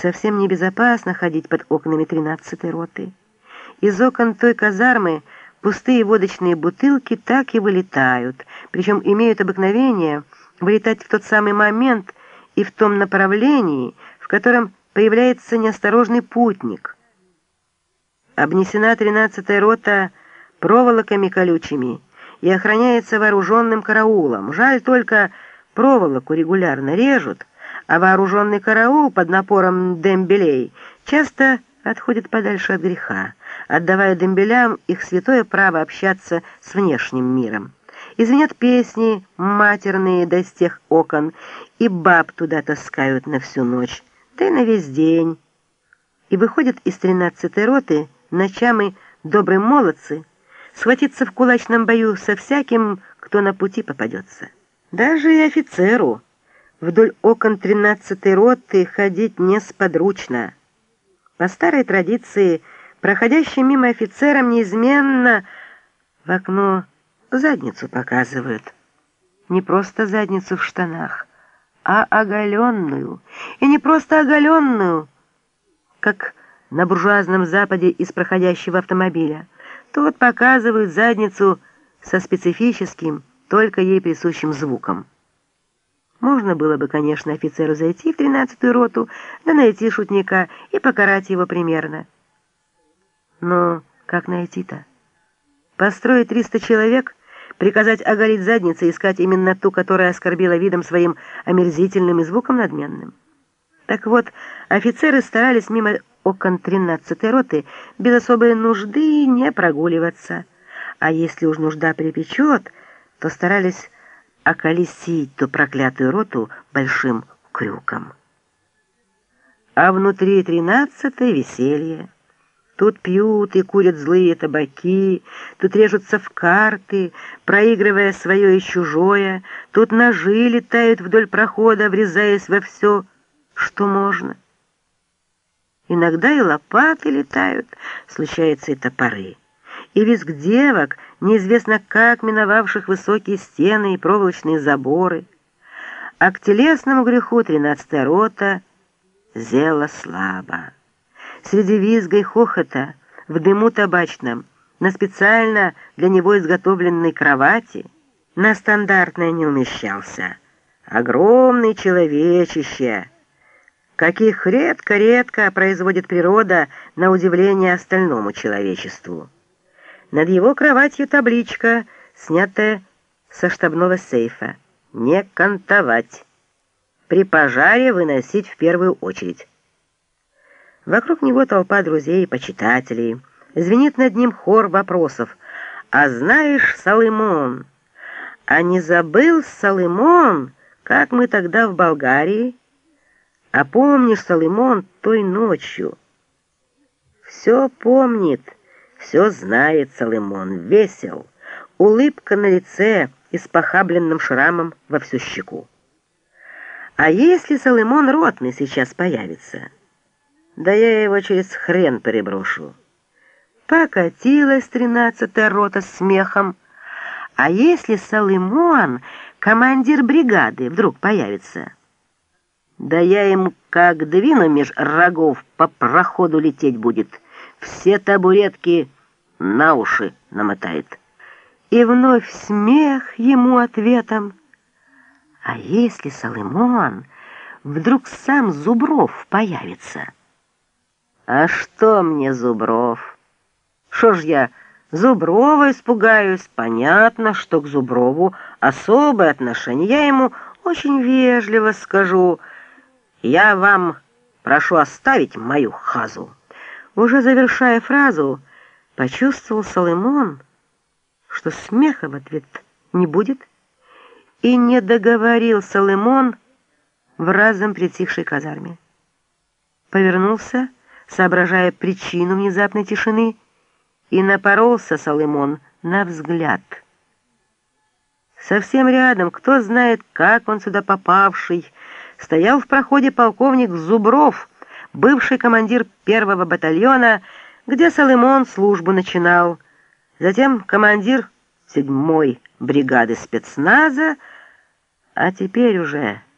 Совсем небезопасно ходить под окнами тринадцатой роты. Из окон той казармы пустые водочные бутылки так и вылетают, причем имеют обыкновение вылетать в тот самый момент и в том направлении, в котором появляется неосторожный путник. Обнесена тринадцатая рота проволоками колючими и охраняется вооруженным караулом. Жаль только, проволоку регулярно режут, а вооруженный караул под напором дембелей часто отходит подальше от греха, отдавая дембелям их святое право общаться с внешним миром. Извинят песни матерные до с тех окон, и баб туда таскают на всю ночь, да и на весь день. И выходят из тринадцатой роты ночами добрые молодцы, схватиться в кулачном бою со всяким, кто на пути попадется. Даже и офицеру, Вдоль окон тринадцатой роты ходить несподручно. По старой традиции, проходящим мимо офицерам неизменно в окно задницу показывают. Не просто задницу в штанах, а оголенную. И не просто оголенную, как на буржуазном западе из проходящего автомобиля. Тут показывают задницу со специфическим, только ей присущим звуком. Можно было бы, конечно, офицеру зайти в тринадцатую роту, да найти шутника и покарать его примерно. Но как найти-то? Построить триста человек, приказать оголить задницы искать именно ту, которая оскорбила видом своим омерзительным и звуком надменным? Так вот, офицеры старались мимо окон тринадцатой роты без особой нужды не прогуливаться. А если уж нужда припечет, то старались околесить ту проклятую роту большим крюком. А внутри тринадцатой веселье. Тут пьют и курят злые табаки, тут режутся в карты, проигрывая свое и чужое, тут ножи летают вдоль прохода, врезаясь во все, что можно. Иногда и лопаты летают, случаются и топоры и визг девок, неизвестно как миновавших высокие стены и проволочные заборы. А к телесному греху тринадцатая рота зела слабо. Среди визга и хохота, в дыму табачном, на специально для него изготовленной кровати, на стандартное не умещался. Огромный человечище, каких редко-редко производит природа на удивление остальному человечеству. Над его кроватью табличка, снятая со штабного сейфа. «Не кантовать. При пожаре выносить в первую очередь». Вокруг него толпа друзей и почитателей. Звенит над ним хор вопросов. «А знаешь, Салымон, а не забыл Салымон, как мы тогда в Болгарии? А помнишь, Салымон, той ночью?» «Все помнит». Все знает Соломон, весел, улыбка на лице и с похабленным шрамом во всю щеку. А если Соломон ротный сейчас появится? Да я его через хрен переброшу. Покатилась тринадцатая рота смехом. А если Соломон, командир бригады, вдруг появится? Да я ему как двину меж рогов по проходу лететь будет — все табуретки на уши намотает. И вновь смех ему ответом. А если Соломон вдруг сам Зубров появится? А что мне Зубров? Что ж я Зуброва испугаюсь? Понятно, что к Зуброву особое отношение. Я ему очень вежливо скажу. Я вам прошу оставить мою хазу. Уже завершая фразу, почувствовал Соломон, что смеха в ответ не будет, и не договорил Соломон в разом притихшей казарме. Повернулся, соображая причину внезапной тишины, и напоролся Соломон на взгляд. Совсем рядом, кто знает, как он сюда попавший, стоял в проходе полковник Зубров, бывший командир первого батальона, где Соломон службу начинал, затем командир седьмой бригады спецназа, а теперь уже